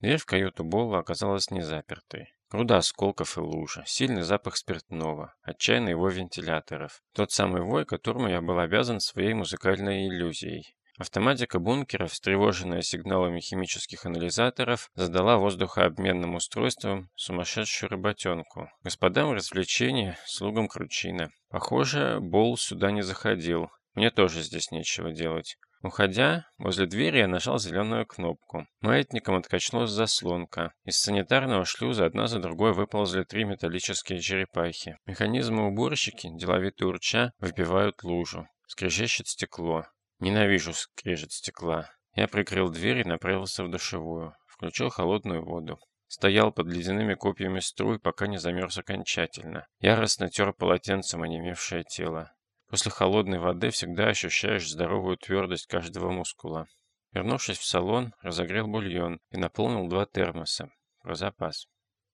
Дверь в каюту Болла оказалась не запертой. Груда осколков и лужа, сильный запах спиртного, отчаянный вой вентиляторов. Тот самый вой, которому я был обязан своей музыкальной иллюзией. Автоматика бункера, встревоженная сигналами химических анализаторов, задала воздухообменным устройствам сумасшедшую работенку. Господам развлечения, слугам кручина. Похоже, Бол сюда не заходил. Мне тоже здесь нечего делать. Уходя, возле двери я нажал зеленую кнопку. Маятником откачнулась заслонка. Из санитарного шлюза одна за другой выползли три металлические черепахи. Механизмы-уборщики, деловито урча, выбивают лужу. Скрежещет стекло. Ненавижу скрежет стекла. Я прикрыл дверь и направился в душевую. Включил холодную воду. Стоял под ледяными копьями струй, пока не замерз окончательно. Яростно тер полотенцем онемевшее тело. После холодной воды всегда ощущаешь здоровую твердость каждого мускула. Вернувшись в салон, разогрел бульон и наполнил два термоса. Про запас.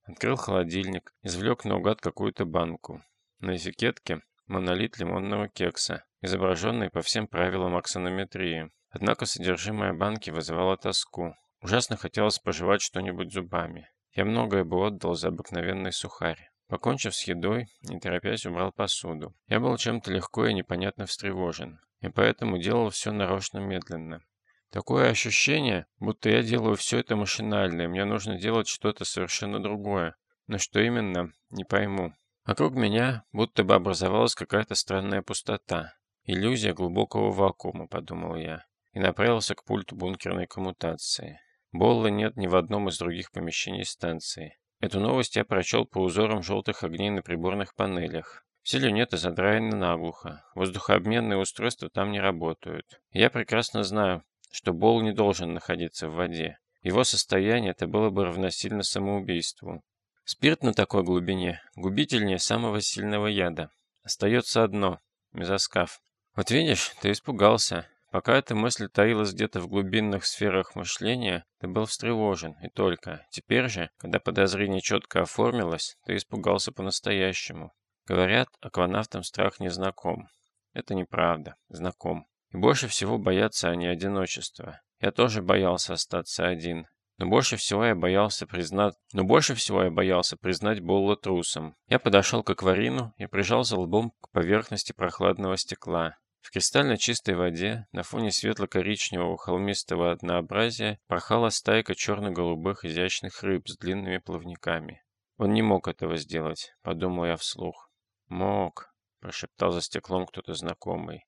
Открыл холодильник, извлек наугад какую-то банку. На этикетке монолит лимонного кекса, изображенный по всем правилам аксонометрии. Однако содержимое банки вызывало тоску. Ужасно хотелось пожевать что-нибудь зубами. Я многое бы отдал за обыкновенный сухарь. Покончив с едой, не торопясь убрал посуду. Я был чем-то легко и непонятно встревожен, и поэтому делал все нарочно медленно. Такое ощущение, будто я делаю все это машинально, и мне нужно делать что-то совершенно другое. Но что именно, не пойму. Вокруг меня будто бы образовалась какая-то странная пустота. Иллюзия глубокого вакуума, подумал я, и направился к пульту бункерной коммутации. Болла нет ни в одном из других помещений станции. Эту новость я прочел по узорам желтых огней на приборных панелях. Все люнеты задраены наглухо, воздухообменные устройства там не работают. Я прекрасно знаю, что Бол не должен находиться в воде. Его состояние это было бы равносильно самоубийству. Спирт на такой глубине губительнее самого сильного яда. Остается одно – мезоскаф. Вот видишь, ты испугался. Пока эта мысль таилась где-то в глубинных сферах мышления, ты был встревожен, и только. Теперь же, когда подозрение четко оформилось, ты испугался по-настоящему. Говорят, акванавтам страх не знаком. Это неправда, знаком. И больше всего боятся они одиночества. Я тоже боялся остаться один. Но больше всего я боялся признать, но больше всего я боялся признать Болла трусом. Я подошел к акварину и прижался лбом к поверхности прохладного стекла. В кристально чистой воде, на фоне светло-коричневого холмистого однообразия, порхала стайка черно-голубых изящных рыб с длинными плавниками. Он не мог этого сделать, подумал я вслух. Мог, прошептал за стеклом кто-то знакомый.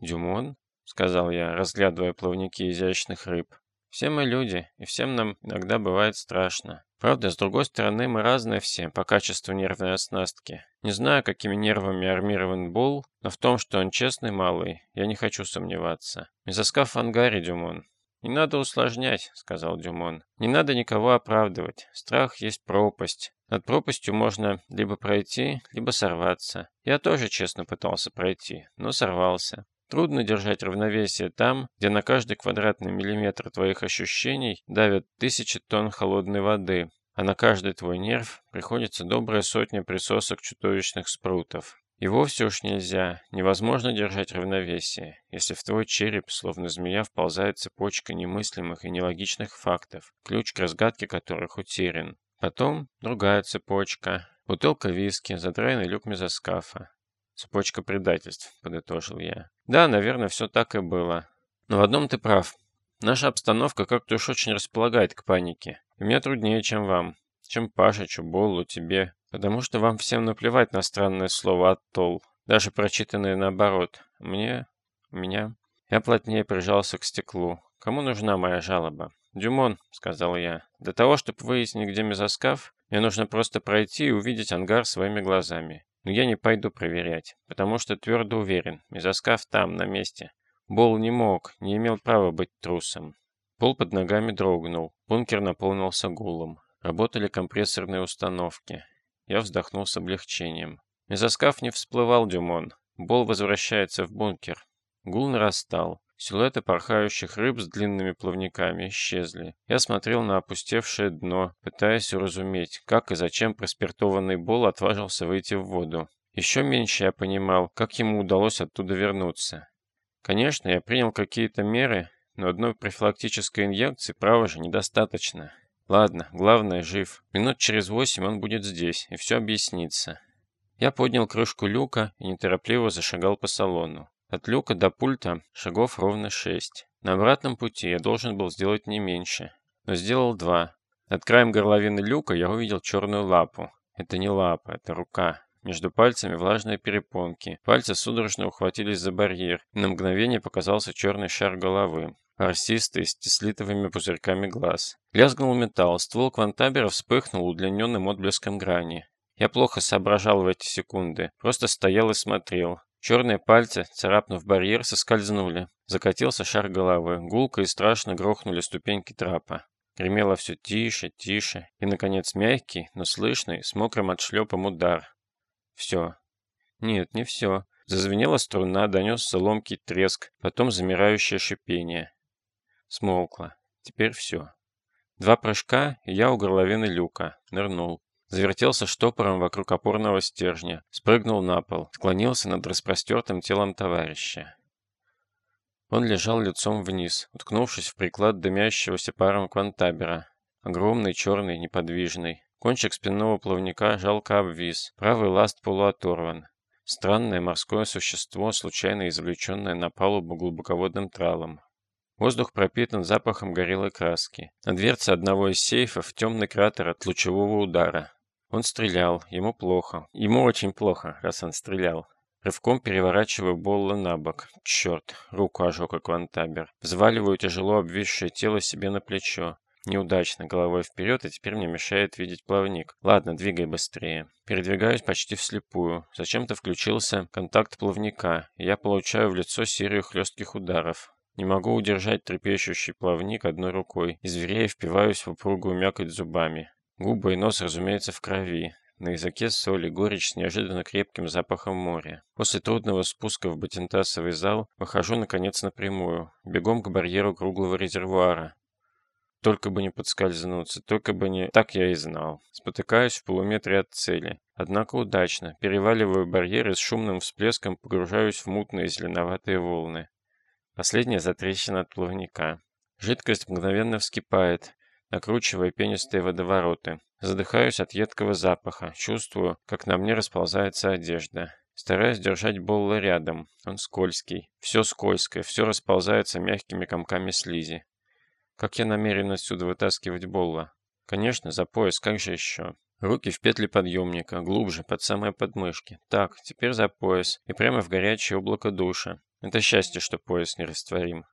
Дюмон? сказал я, разглядывая плавники изящных рыб. Все мы люди, и всем нам иногда бывает страшно. Правда, с другой стороны, мы разные все по качеству нервной оснастки. Не знаю, какими нервами армирован Булл, но в том, что он честный малый, я не хочу сомневаться. Мезоскаф в ангаре, Дюмон. «Не надо усложнять», — сказал Дюмон. «Не надо никого оправдывать. Страх есть пропасть. Над пропастью можно либо пройти, либо сорваться. Я тоже честно пытался пройти, но сорвался. Трудно держать равновесие там, где на каждый квадратный миллиметр твоих ощущений давят тысячи тонн холодной воды, а на каждый твой нерв приходится добрая сотня присосок чудовищных спрутов. И вовсе уж нельзя, невозможно держать равновесие, если в твой череп, словно змея, вползает цепочка немыслимых и нелогичных фактов, ключ к разгадке которых утерян. Потом другая цепочка, бутылка виски, задраенный люк мезоскафа. Цепочка предательств, подытожил я. Да, наверное, все так и было. Но в одном ты прав. Наша обстановка как-то уж очень располагает к панике. И мне труднее, чем вам. Чем Паше, Чуболу, тебе. Потому что вам всем наплевать на странное слово «оттол». Даже прочитанное наоборот. Мне... меня... Я плотнее прижался к стеклу. Кому нужна моя жалоба? «Дюмон», — сказал я, — «для того, чтобы выяснить, где мезоскаф, мне нужно просто пройти и увидеть ангар своими глазами. Но я не пойду проверять, потому что твердо уверен, мезоскаф там, на месте. Бол не мог, не имел права быть трусом. Пол под ногами дрогнул, бункер наполнился гулом. Работали компрессорные установки. Я вздохнул с облегчением. Мезоскаф не всплывал, Дюмон. Бол возвращается в бункер. Гул нарастал. Силуэты порхающих рыб с длинными плавниками исчезли. Я смотрел на опустевшее дно, пытаясь уразуметь, как и зачем проспиртованный Бол отважился выйти в воду. Еще меньше я понимал, как ему удалось оттуда вернуться. Конечно, я принял какие-то меры, но одной профилактической инъекции, право же, недостаточно. Ладно, главное, жив. Минут через восемь он будет здесь, и все объяснится. Я поднял крышку люка и неторопливо зашагал по салону. От люка до пульта шагов ровно шесть. На обратном пути я должен был сделать не меньше, но сделал два. Над краем горловины люка я увидел черную лапу. Это не лапа, это рука. Между пальцами влажные перепонки. Пальцы судорожно ухватились за барьер, на мгновение показался черный шар головы. Арсистый, с теслитовыми пузырьками глаз. Лязгнул металл, ствол квантабера вспыхнул удлиненным отблеском грани. Я плохо соображал в эти секунды, просто стоял и смотрел. Черные пальцы, царапнув барьер, соскользнули. Закатился шар головы, гулко и страшно грохнули ступеньки трапа. Гремело все тише, тише, и, наконец, мягкий, но слышный, с мокрым отшлепом удар. Все. Нет, не все. Зазвенела струна, донесся ломкий треск, потом замирающее шипение. Смолкло. Теперь все. Два прыжка, и я у горловины люка. Нырнул. Завертелся штопором вокруг опорного стержня, спрыгнул на пол, склонился над распростертым телом товарища. Он лежал лицом вниз, уткнувшись в приклад дымящегося паром квантабера. Огромный, черный, неподвижный. Кончик спинного плавника жалко обвис, правый ласт полуоторван. Странное морское существо, случайно извлеченное на палубу глубоководным тралом. Воздух пропитан запахом горелой краски. На дверце одного из сейфов темный кратер от лучевого удара. Он стрелял, ему плохо. Ему очень плохо, раз он стрелял. Рывком переворачиваю Болла на бок. Черт, руку ожег и квантабер. Взваливаю тяжело обвисшее тело себе на плечо. Неудачно, головой вперед, и теперь мне мешает видеть плавник. Ладно, двигай быстрее. Передвигаюсь почти вслепую. Зачем-то включился контакт плавника, и я получаю в лицо серию хлестких ударов. Не могу удержать трепещущий плавник одной рукой, и зверея впиваюсь в упругую мякоть зубами. Губы и нос, разумеется, в крови. На языке соли горечь с неожиданно крепким запахом моря. После трудного спуска в батентасовый зал выхожу, наконец, напрямую. Бегом к барьеру круглого резервуара. Только бы не подскользнуться, только бы не... Так я и знал. Спотыкаюсь в полуметре от цели. Однако удачно. Переваливаю барьер и с шумным всплеском погружаюсь в мутные зеленоватые волны. Последняя затрещина от плавника. Жидкость мгновенно вскипает накручивая пенистые водовороты. Задыхаюсь от едкого запаха, чувствую, как на мне расползается одежда. Стараюсь держать Болла рядом. Он скользкий. Все скользкое, все расползается мягкими комками слизи. Как я намерен отсюда вытаскивать Болла? Конечно, за пояс, как же еще? Руки в петли подъемника, глубже, под самые подмышки. Так, теперь за пояс и прямо в горячее облако душа. Это счастье, что пояс не растворим.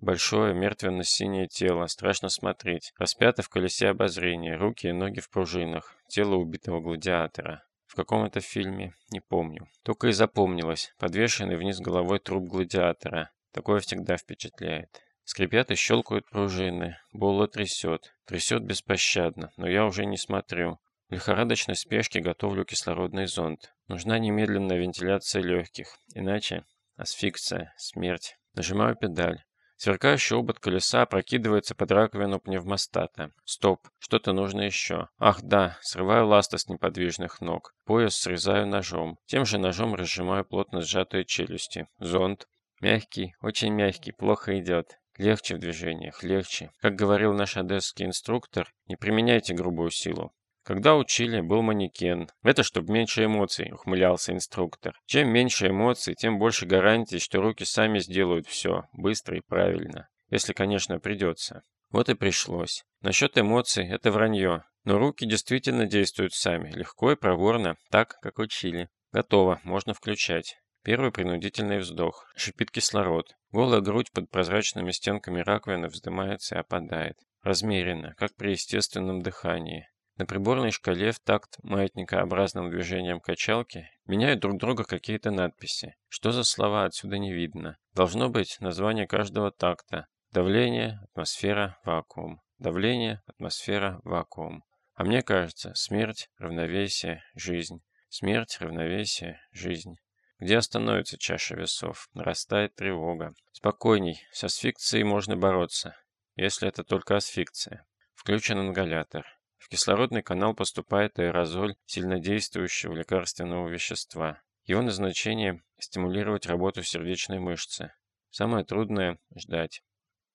Большое мертвенно-синее тело, страшно смотреть. Распято в колесе обозрения, руки и ноги в пружинах. Тело убитого гладиатора. В каком это фильме? Не помню. Только и запомнилось. Подвешенный вниз головой труп гладиатора. Такое всегда впечатляет. Скрипят и щелкают пружины. Болла трясет. Трясет беспощадно, но я уже не смотрю. В лихорадочной спешке готовлю кислородный зонд. Нужна немедленная вентиляция легких. Иначе асфиксия, смерть. Нажимаю педаль. Сверкающий обод колеса прокидывается под раковину пневмостата. Стоп, что-то нужно еще. Ах да, срываю ласта с неподвижных ног. Пояс срезаю ножом. Тем же ножом разжимаю плотно сжатые челюсти. Зонт. Мягкий, очень мягкий, плохо идет. Легче в движениях, легче. Как говорил наш одесский инструктор, не применяйте грубую силу. Когда учили, был манекен. Это чтобы меньше эмоций, ухмылялся инструктор. Чем меньше эмоций, тем больше гарантий, что руки сами сделают все, быстро и правильно. Если, конечно, придется. Вот и пришлось. Насчет эмоций – это вранье. Но руки действительно действуют сами, легко и проворно, так, как учили. Готово, можно включать. Первый принудительный вздох. Шипит кислород. Голая грудь под прозрачными стенками раковины вздымается и опадает. Размеренно, как при естественном дыхании. На приборной шкале в такт маятникообразным движением качалки меняют друг друга какие-то надписи. Что за слова отсюда не видно. Должно быть название каждого такта. Давление, атмосфера, вакуум. Давление, атмосфера, вакуум. А мне кажется, смерть, равновесие, жизнь. Смерть, равновесие, жизнь. Где остановится чаша весов? Нарастает тревога. Спокойней, с асфикцией можно бороться. Если это только асфикция. Включен ингалятор. В кислородный канал поступает аэрозоль сильнодействующего лекарственного вещества. Его назначение – стимулировать работу сердечной мышцы. Самое трудное – ждать.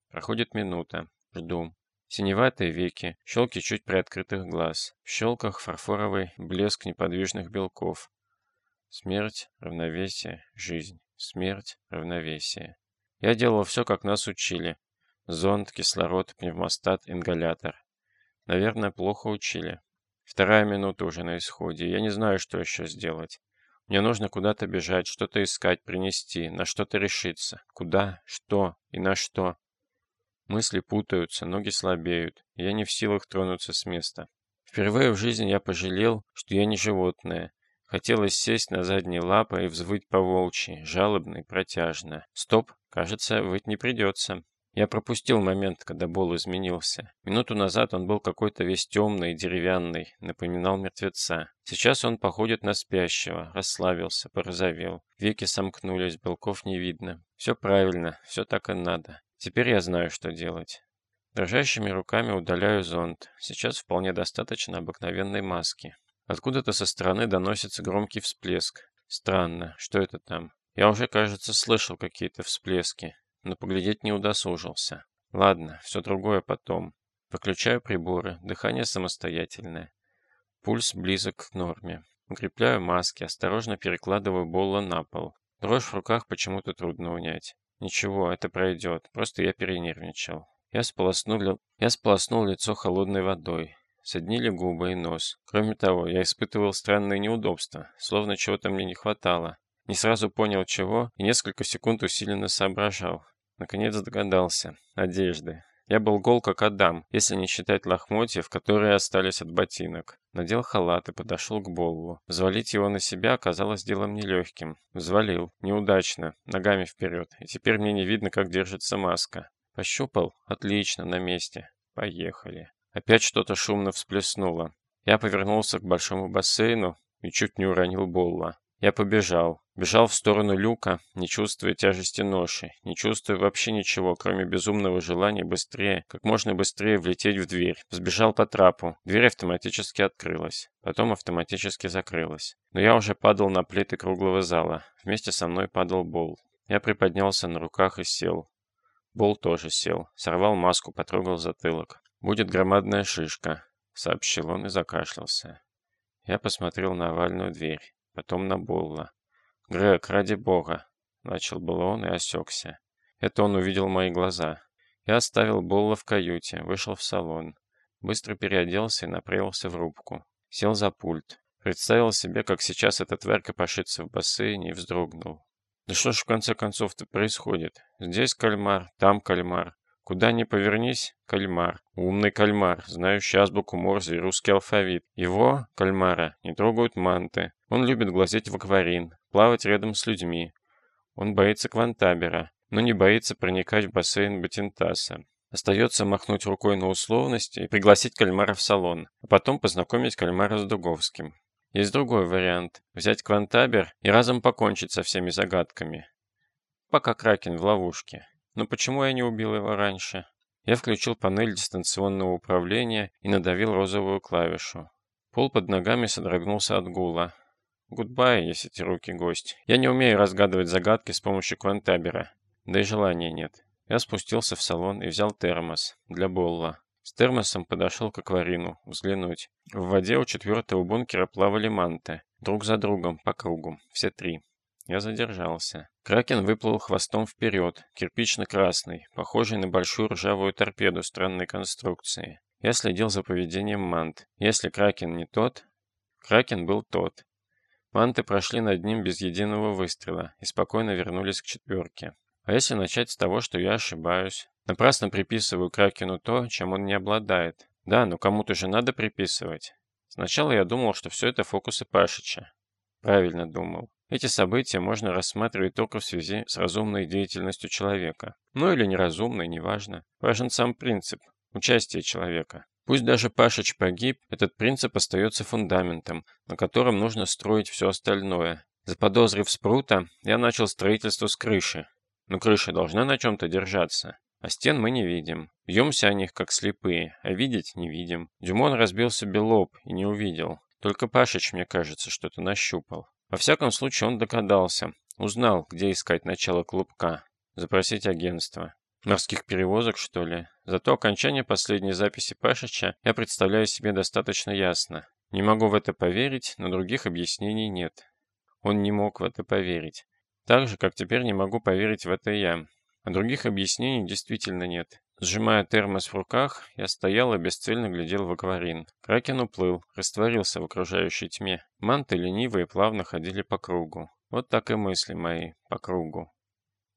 Проходит минута. Жду. Синеватые веки, щелки чуть приоткрытых глаз, в щелках фарфоровый блеск неподвижных белков. Смерть, равновесие, жизнь. Смерть, равновесие. Я делал все, как нас учили. Зонд, кислород, пневмостат, ингалятор. Наверное, плохо учили. Вторая минута уже на исходе. Я не знаю, что еще сделать. Мне нужно куда-то бежать, что-то искать, принести, на что-то решиться. Куда, что и на что. Мысли путаются, ноги слабеют. Я не в силах тронуться с места. Впервые в жизни я пожалел, что я не животное. Хотелось сесть на задние лапы и взвыть по волчьи, жалобно и протяжно. Стоп, кажется, выть не придется. Я пропустил момент, когда Бол изменился. Минуту назад он был какой-то весь темный и деревянный, напоминал мертвеца. Сейчас он походит на спящего, расслабился, порозовел. Веки сомкнулись, белков не видно. Все правильно, все так и надо. Теперь я знаю, что делать. Дрожащими руками удаляю зонт. Сейчас вполне достаточно обыкновенной маски. Откуда-то со стороны доносится громкий всплеск. Странно, что это там? Я уже, кажется, слышал какие-то всплески но поглядеть не удосужился. Ладно, все другое потом. Выключаю приборы, дыхание самостоятельное. Пульс близок к норме. Укрепляю маски, осторожно перекладываю Болла на пол. Дрожь в руках почему-то трудно унять. Ничего, это пройдет, просто я перенервничал. Я сполоснул, я сполоснул лицо холодной водой. Соднили губы и нос. Кроме того, я испытывал странные неудобства, словно чего-то мне не хватало. Не сразу понял чего и несколько секунд усиленно соображал. Наконец догадался. Одежды. Я был гол как Адам, если не считать лохмотьев, которые остались от ботинок. Надел халат и подошел к Боллу. Взвалить его на себя оказалось делом нелегким. Взвалил. Неудачно. Ногами вперед. И теперь мне не видно, как держится маска. Пощупал? Отлично, на месте. Поехали. Опять что-то шумно всплеснуло. Я повернулся к большому бассейну и чуть не уронил Болла. Я побежал. Бежал в сторону люка, не чувствуя тяжести ноши, не чувствуя вообще ничего, кроме безумного желания быстрее, как можно быстрее влететь в дверь. Сбежал по трапу. Дверь автоматически открылась. Потом автоматически закрылась. Но я уже падал на плиты круглого зала. Вместе со мной падал Бол. Я приподнялся на руках и сел. Бол тоже сел. Сорвал маску, потрогал затылок. «Будет громадная шишка», — сообщил он и закашлялся. Я посмотрел на овальную дверь потом на Болла. «Грег, ради бога!» — начал было он и осекся. Это он увидел мои глаза. Я оставил Болла в каюте, вышел в салон. Быстро переоделся и направился в рубку. Сел за пульт. Представил себе, как сейчас эта тварь копошится в бассейне и вздрогнул. Да что ж в конце концов-то происходит? Здесь кальмар, там кальмар. Куда ни повернись, кальмар. Умный кальмар, знающий азбуку Морзе и русский алфавит. Его, кальмара, не трогают манты. Он любит глазеть в акварин, плавать рядом с людьми. Он боится квантабера, но не боится проникать в бассейн Батинтаса. Остается махнуть рукой на условности и пригласить кальмара в салон, а потом познакомить кальмара с Дуговским. Есть другой вариант – взять квантабер и разом покончить со всеми загадками. Пока Кракен в ловушке. Но почему я не убил его раньше? Я включил панель дистанционного управления и надавил розовую клавишу. Пол под ногами содрогнулся от гула. Goodbye, десятирукий гость. Я не умею разгадывать загадки с помощью квантабера. Да и желания нет. Я спустился в салон и взял термос для Болла. С термосом подошел к акварину, взглянуть. В воде у четвертого бункера плавали манты. Друг за другом, по кругу. Все три. Я задержался. Кракен выплыл хвостом вперед, кирпично-красный, похожий на большую ржавую торпеду странной конструкции. Я следил за поведением мант. Если Кракен не тот... Кракен был тот. Манты прошли над ним без единого выстрела и спокойно вернулись к четверке. А если начать с того, что я ошибаюсь? Напрасно приписываю Кракену то, чем он не обладает. Да, но кому-то же надо приписывать. Сначала я думал, что все это фокусы Пашича. Правильно думал. Эти события можно рассматривать только в связи с разумной деятельностью человека. Ну или неразумной, неважно. Важен сам принцип – участие человека. Пусть даже Пашич погиб, этот принцип остается фундаментом, на котором нужно строить все остальное. Заподозрив Спрута, я начал строительство с крыши. Но крыша должна на чем-то держаться. А стен мы не видим. Бьемся о них, как слепые, а видеть не видим. Дюмон разбил себе лоб и не увидел. Только Пашич, мне кажется, что-то нащупал. Во всяком случае, он догадался. Узнал, где искать начало клубка. Запросить агентство. Морских перевозок, что ли? Зато окончание последней записи Пашича я представляю себе достаточно ясно. Не могу в это поверить, но других объяснений нет. Он не мог в это поверить. Так же, как теперь не могу поверить в это я. А других объяснений действительно нет. Сжимая термос в руках, я стоял и бесцельно глядел в акварин. Кракен уплыл, растворился в окружающей тьме. Манты ленивые плавно ходили по кругу. Вот так и мысли мои, по кругу.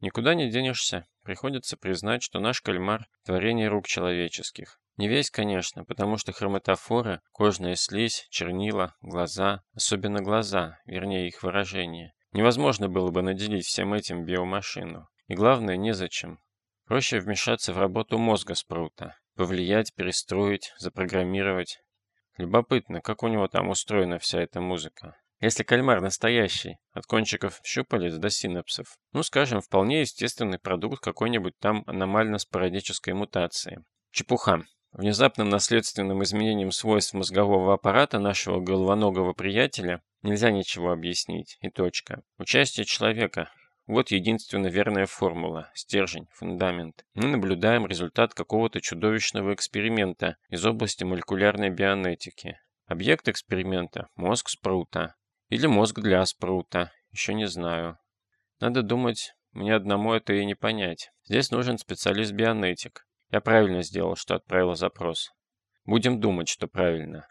Никуда не денешься. Приходится признать, что наш кальмар – творение рук человеческих. Не весь, конечно, потому что хроматофоры, кожная слизь, чернила, глаза, особенно глаза, вернее их выражение. Невозможно было бы наделить всем этим биомашину. И главное, незачем. Проще вмешаться в работу мозга Спрута. Повлиять, перестроить, запрограммировать. Любопытно, как у него там устроена вся эта музыка. Если кальмар настоящий, от кончиков щупалец до синапсов, ну, скажем, вполне естественный продукт какой-нибудь там аномально-спорадической мутации. Чепуха. Внезапным наследственным изменением свойств мозгового аппарата нашего головоногого приятеля нельзя ничего объяснить, и точка. Участие человека, вот единственно верная формула, стержень, фундамент. Мы наблюдаем результат какого-то чудовищного эксперимента из области молекулярной бионетики. Объект эксперимента – мозг Спрута. Или мозг для спрута. Еще не знаю. Надо думать, мне одному это и не понять. Здесь нужен специалист-бионетик. Я правильно сделал, что отправил запрос. Будем думать, что правильно.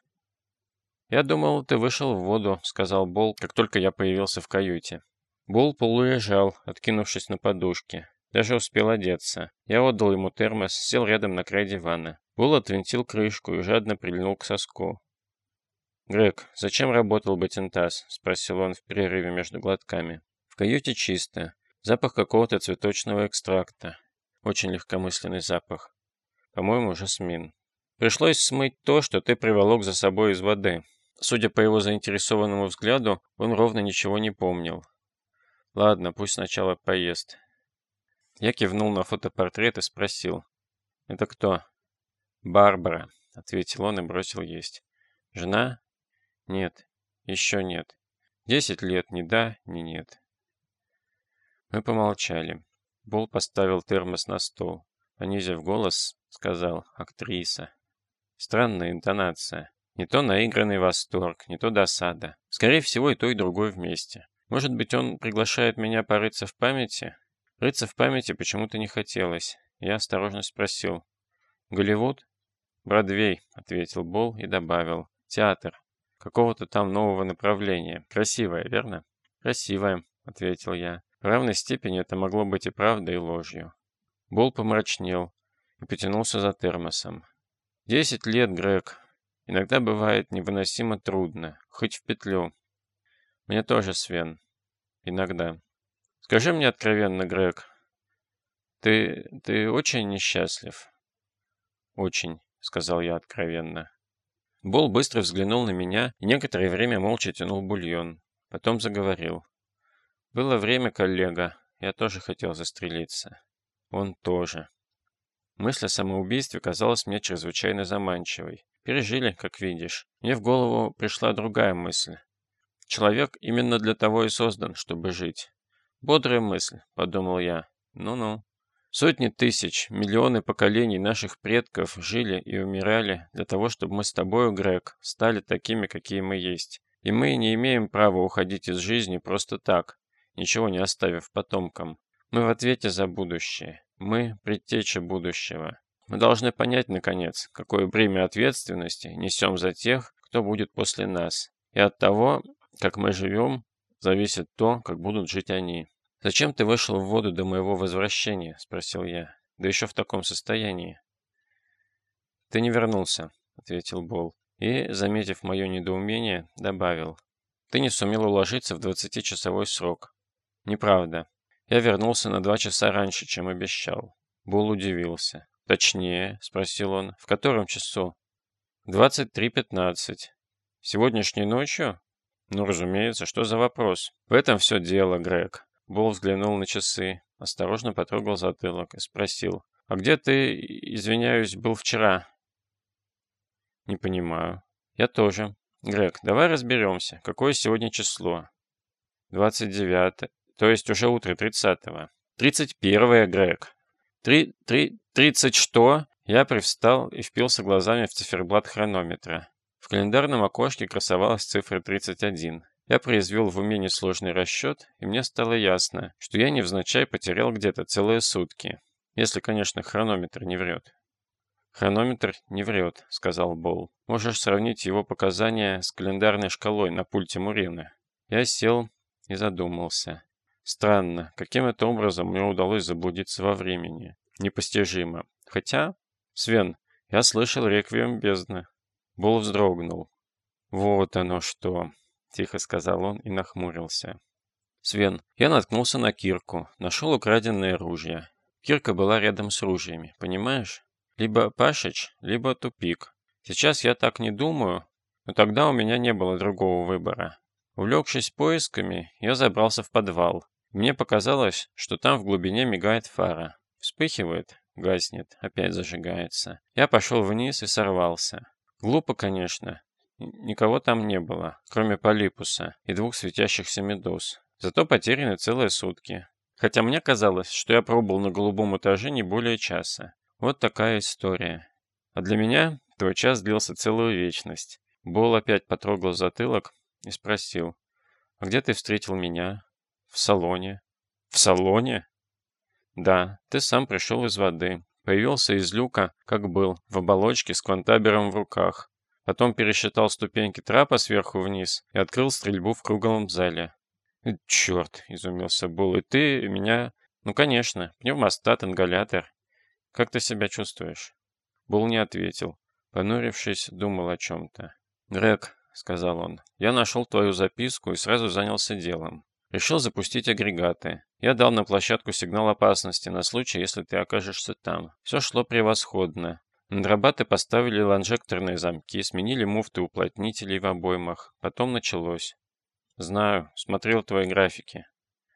«Я думал, ты вышел в воду», — сказал Бол, как только я появился в каюте. Бол полулежал, откинувшись на подушке. Даже успел одеться. Я отдал ему термос, сел рядом на край дивана. Бол отвинтил крышку и жадно прильнул к соску. «Грег, зачем работал Батентас?» — спросил он в перерыве между глотками. «В каюте чисто. Запах какого-то цветочного экстракта. Очень легкомысленный запах. По-моему, жасмин. Пришлось смыть то, что ты приволок за собой из воды. Судя по его заинтересованному взгляду, он ровно ничего не помнил. Ладно, пусть сначала поест. Я кивнул на фотопортрет и спросил. «Это кто?» «Барбара», — ответил он и бросил есть. «Жена?» Нет, еще нет. Десять лет ни да, ни нет. Мы помолчали. Бол поставил термос на стол. Понизив голос, сказал «актриса». Странная интонация. Не то наигранный восторг, не то досада. Скорее всего, и то, и другое вместе. Может быть, он приглашает меня порыться в памяти? Рыться в памяти почему-то не хотелось. Я осторожно спросил. «Голливуд?» «Бродвей», — ответил Бол и добавил. «Театр какого-то там нового направления. Красивая, верно? Красивая, ответил я. В равной степени это могло быть и правдой, и ложью. Бол помрачнел и потянулся за термосом. Десять лет, Грег. Иногда бывает невыносимо трудно, хоть в петлю. Мне тоже, Свен. Иногда. Скажи мне откровенно, Грег, ты... ты очень несчастлив? Очень, сказал я откровенно. Бол быстро взглянул на меня и некоторое время молча тянул бульон. Потом заговорил. «Было время, коллега. Я тоже хотел застрелиться. Он тоже». Мысль о самоубийстве казалась мне чрезвычайно заманчивой. Пережили, как видишь. Мне в голову пришла другая мысль. Человек именно для того и создан, чтобы жить. Бодрая мысль, подумал я. Ну-ну. Сотни тысяч, миллионы поколений наших предков жили и умирали для того, чтобы мы с тобою, Грег, стали такими, какие мы есть. И мы не имеем права уходить из жизни просто так, ничего не оставив потомкам. Мы в ответе за будущее. Мы – предтеча будущего. Мы должны понять, наконец, какое бремя ответственности несем за тех, кто будет после нас. И от того, как мы живем, зависит то, как будут жить они. «Зачем ты вышел в воду до моего возвращения?» – спросил я. «Да еще в таком состоянии». «Ты не вернулся», – ответил Бол. И, заметив мое недоумение, добавил. «Ты не сумел уложиться в двадцатичасовой срок». «Неправда. Я вернулся на два часа раньше, чем обещал». Бол удивился. «Точнее?» – спросил он. «В котором часу?» «Двадцать три пятнадцать». «Сегодняшней ночью?» «Ну, разумеется, что за вопрос?» «В этом все дело, Грег. Бол взглянул на часы, осторожно потрогал затылок и спросил. «А где ты, извиняюсь, был вчера?» «Не понимаю». «Я тоже. Грег, давай разберемся, какое сегодня число?» «29. То есть уже утро 30-го». «31 Грег». Три... три... тридцать что?» Я привстал и впился глазами в циферблат хронометра. В календарном окошке красовалась цифра 31. Я произвел в уме несложный расчет, и мне стало ясно, что я невзначай потерял где-то целые сутки. Если, конечно, хронометр не врет. «Хронометр не врет», — сказал Бол. «Можешь сравнить его показания с календарной шкалой на пульте Мурена». Я сел и задумался. Странно, каким это образом мне удалось заблудиться во времени. Непостижимо. Хотя, Свен, я слышал реквием бездны. Бол вздрогнул. «Вот оно что!» — тихо сказал он и нахмурился. «Свен, я наткнулся на кирку, нашел украденное ружье. Кирка была рядом с ружьями, понимаешь? Либо Пашич, либо тупик. Сейчас я так не думаю, но тогда у меня не было другого выбора. Увлекшись поисками, я забрался в подвал. Мне показалось, что там в глубине мигает фара. Вспыхивает, гаснет, опять зажигается. Я пошел вниз и сорвался. Глупо, конечно. Никого там не было, кроме Полипуса и двух светящихся медуз. Зато потеряны целые сутки. Хотя мне казалось, что я пробыл на голубом этаже не более часа. Вот такая история. А для меня твой час длился целую вечность. Бол опять потрогал затылок и спросил, «А где ты встретил меня?» «В салоне». «В салоне?» «Да, ты сам пришел из воды. Появился из люка, как был, в оболочке с квантабером в руках. Потом пересчитал ступеньки трапа сверху вниз и открыл стрельбу в круглом зале. «Э, «Черт!» — изумился Бул. «И ты меня...» «Ну, конечно. Пневмостат, ингалятор. Как ты себя чувствуешь?» Бул не ответил. Понурившись, думал о чем-то. «Грег», — сказал он, — «я нашел твою записку и сразу занялся делом. Решил запустить агрегаты. Я дал на площадку сигнал опасности на случай, если ты окажешься там. Все шло превосходно. Надрабаты поставили лонжекторные замки, сменили муфты уплотнителей в обоймах. Потом началось. Знаю, смотрел твои графики.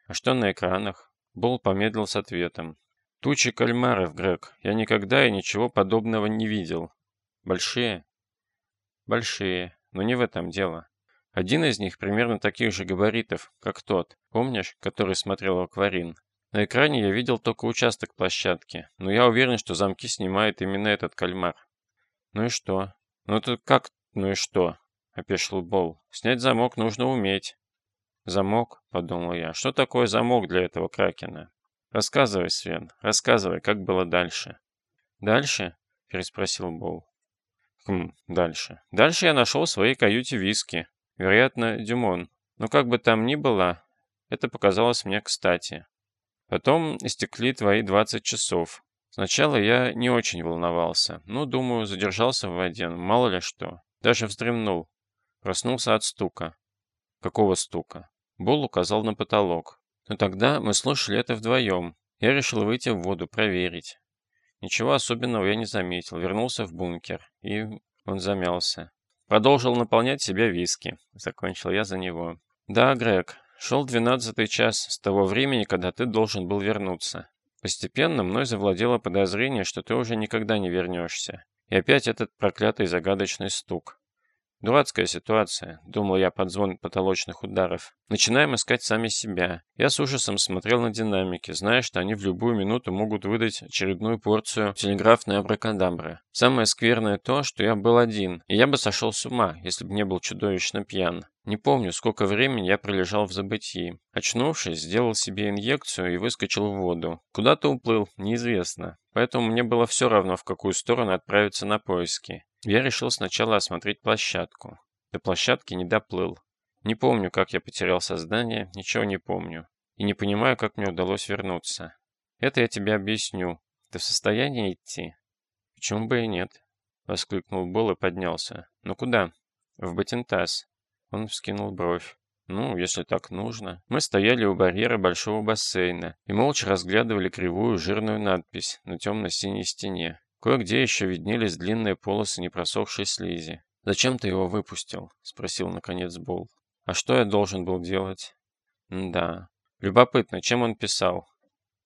А что на экранах? Бол помедлил с ответом. Тучи кальмаров, Грег. Я никогда и ничего подобного не видел. Большие? Большие. Но не в этом дело. Один из них примерно таких же габаритов, как тот, помнишь, который смотрел акварин? На экране я видел только участок площадки, но я уверен, что замки снимает именно этот кальмар. Ну и что? Ну тут как, ну и что? Опешил Бол. Снять замок нужно уметь. Замок, подумал я. Что такое замок для этого кракена? Рассказывай, Свен, рассказывай, как было дальше. Дальше? Переспросил Бол. Хм, дальше. Дальше я нашел в своей каюте виски. Вероятно, Дюмон. Но как бы там ни было, это показалось мне кстати. Потом истекли твои 20 часов. Сначала я не очень волновался. Ну, думаю, задержался в воде, мало ли что. Даже вздремнул. Проснулся от стука. Какого стука? Бол указал на потолок. Но тогда мы слушали это вдвоем. Я решил выйти в воду, проверить. Ничего особенного я не заметил. Вернулся в бункер. И он замялся. Продолжил наполнять себя виски. Закончил я за него. Да, Грег, шел двенадцатый час с того времени, когда ты должен был вернуться. Постепенно мной завладело подозрение, что ты уже никогда не вернешься. И опять этот проклятый загадочный стук. Дурацкая ситуация, думал я под звон потолочных ударов. Начинаем искать сами себя. Я с ужасом смотрел на динамики, зная, что они в любую минуту могут выдать очередную порцию телеграфной абракадабры. Самое скверное то, что я был один, и я бы сошел с ума, если бы не был чудовищно пьян. Не помню, сколько времени я пролежал в забытии. Очнувшись, сделал себе инъекцию и выскочил в воду. Куда-то уплыл, неизвестно. Поэтому мне было все равно, в какую сторону отправиться на поиски. Я решил сначала осмотреть площадку. До площадки не доплыл. Не помню, как я потерял сознание, ничего не помню. И не понимаю, как мне удалось вернуться. Это я тебе объясню. Ты в состоянии идти? Почему бы и нет? Воскликнул Бол и поднялся. Ну куда? В Батентас. Он вскинул бровь. Ну, если так нужно. Мы стояли у барьера большого бассейна и молча разглядывали кривую жирную надпись на темно-синей стене. Кое-где еще виднелись длинные полосы непросохшей слизи. «Зачем ты его выпустил?» — спросил наконец Бол. «А что я должен был делать?» «Да. Любопытно, чем он писал?»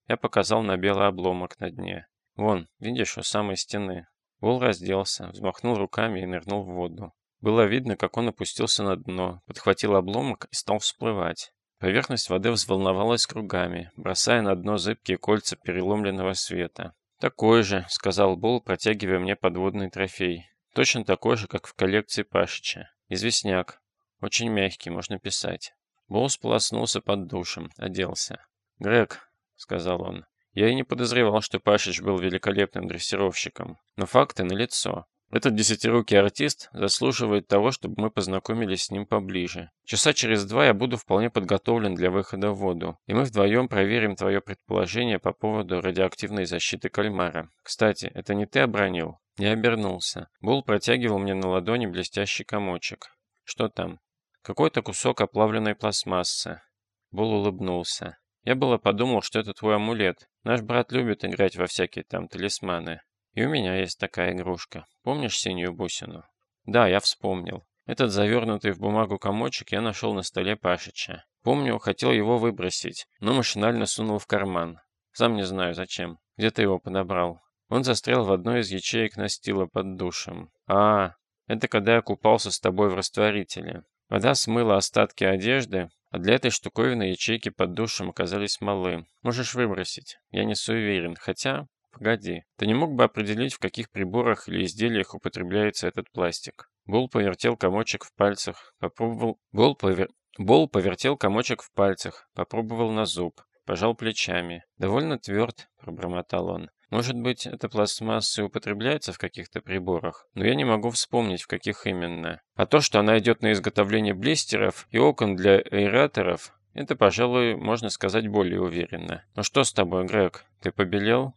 Я показал на белый обломок на дне. «Вон, видишь, у самой стены». Бол разделся, взмахнул руками и нырнул в воду. Было видно, как он опустился на дно, подхватил обломок и стал всплывать. Поверхность воды взволновалась кругами, бросая на дно зыбкие кольца переломленного света. «Такой же», — сказал Бол, протягивая мне подводный трофей. «Точно такой же, как в коллекции Пашича. Известняк. Очень мягкий, можно писать». Бол сполоснулся под душем, оделся. «Грег», — сказал он, — «я и не подозревал, что Пашич был великолепным дрессировщиком. Но факты налицо. Этот десятирукий артист заслуживает того, чтобы мы познакомились с ним поближе. Часа через два я буду вполне подготовлен для выхода в воду, и мы вдвоем проверим твое предположение по поводу радиоактивной защиты кальмара. Кстати, это не ты обронил?» Я обернулся. Бул протягивал мне на ладони блестящий комочек. «Что там?» «Какой-то кусок оплавленной пластмассы». Бул улыбнулся. «Я было подумал, что это твой амулет. Наш брат любит играть во всякие там талисманы. И у меня есть такая игрушка. Помнишь синюю бусину? Да, я вспомнил. Этот завернутый в бумагу комочек я нашел на столе Пашича. Помню, хотел его выбросить, но машинально сунул в карман. Сам не знаю зачем. Где ты его подобрал? Он застрял в одной из ячеек настила под душем. А, это когда я купался с тобой в растворителе. Вода смыла остатки одежды, а для этой штуковины ячейки под душем оказались малы. Можешь выбросить. Я не суеверен, хотя Погоди, ты не мог бы определить, в каких приборах или изделиях употребляется этот пластик? Бол повертел комочек в пальцах, попробовал... Бол, повер... Бол повертел комочек в пальцах, попробовал на зуб, пожал плечами. «Довольно тверд», — пробормотал он. «Может быть, эта пластмасса употребляется в каких-то приборах, но я не могу вспомнить, в каких именно. А то, что она идет на изготовление блистеров и окон для аэраторов, это, пожалуй, можно сказать более уверенно. Ну что с тобой, Грег? Ты побелел?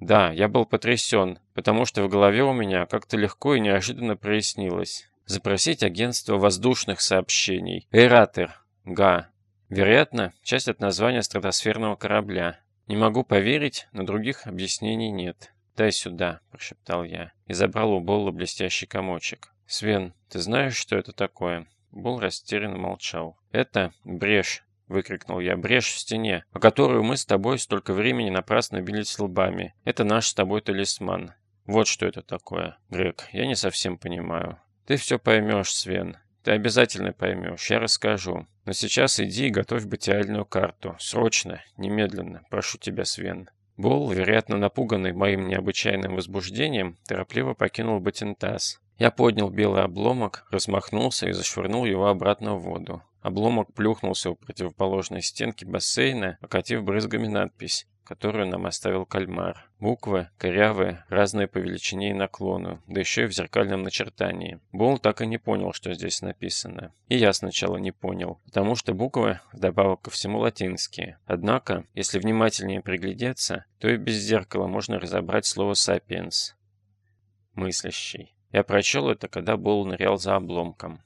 Да, я был потрясен, потому что в голове у меня как-то легко и неожиданно прояснилось. Запросить агентство воздушных сообщений. Эратер. ГА. Вероятно, часть от названия стратосферного корабля. Не могу поверить, но других объяснений нет. «Дай сюда», – прошептал я, и забрал у Болла блестящий комочек. «Свен, ты знаешь, что это такое?» Бол растерянно молчал. «Это брешь, выкрикнул я, брешь в стене, о которую мы с тобой столько времени напрасно бились лбами. Это наш с тобой талисман. Вот что это такое, Грег, я не совсем понимаю. Ты все поймешь, Свен. Ты обязательно поймешь, я расскажу. Но сейчас иди и готовь батиальную карту. Срочно, немедленно, прошу тебя, Свен. Бол, вероятно напуганный моим необычайным возбуждением, торопливо покинул Батентас. Я поднял белый обломок, размахнулся и зашвырнул его обратно в воду. Обломок плюхнулся у противоположной стенки бассейна, окатив брызгами надпись, которую нам оставил кальмар. Буквы, корявые, разные по величине и наклону, да еще и в зеркальном начертании. Бол так и не понял, что здесь написано. И я сначала не понял, потому что буквы, вдобавок ко всему, латинские. Однако, если внимательнее приглядеться, то и без зеркала можно разобрать слово «сапиенс» – «мыслящий». Я прочел это, когда Бол нырял за обломком.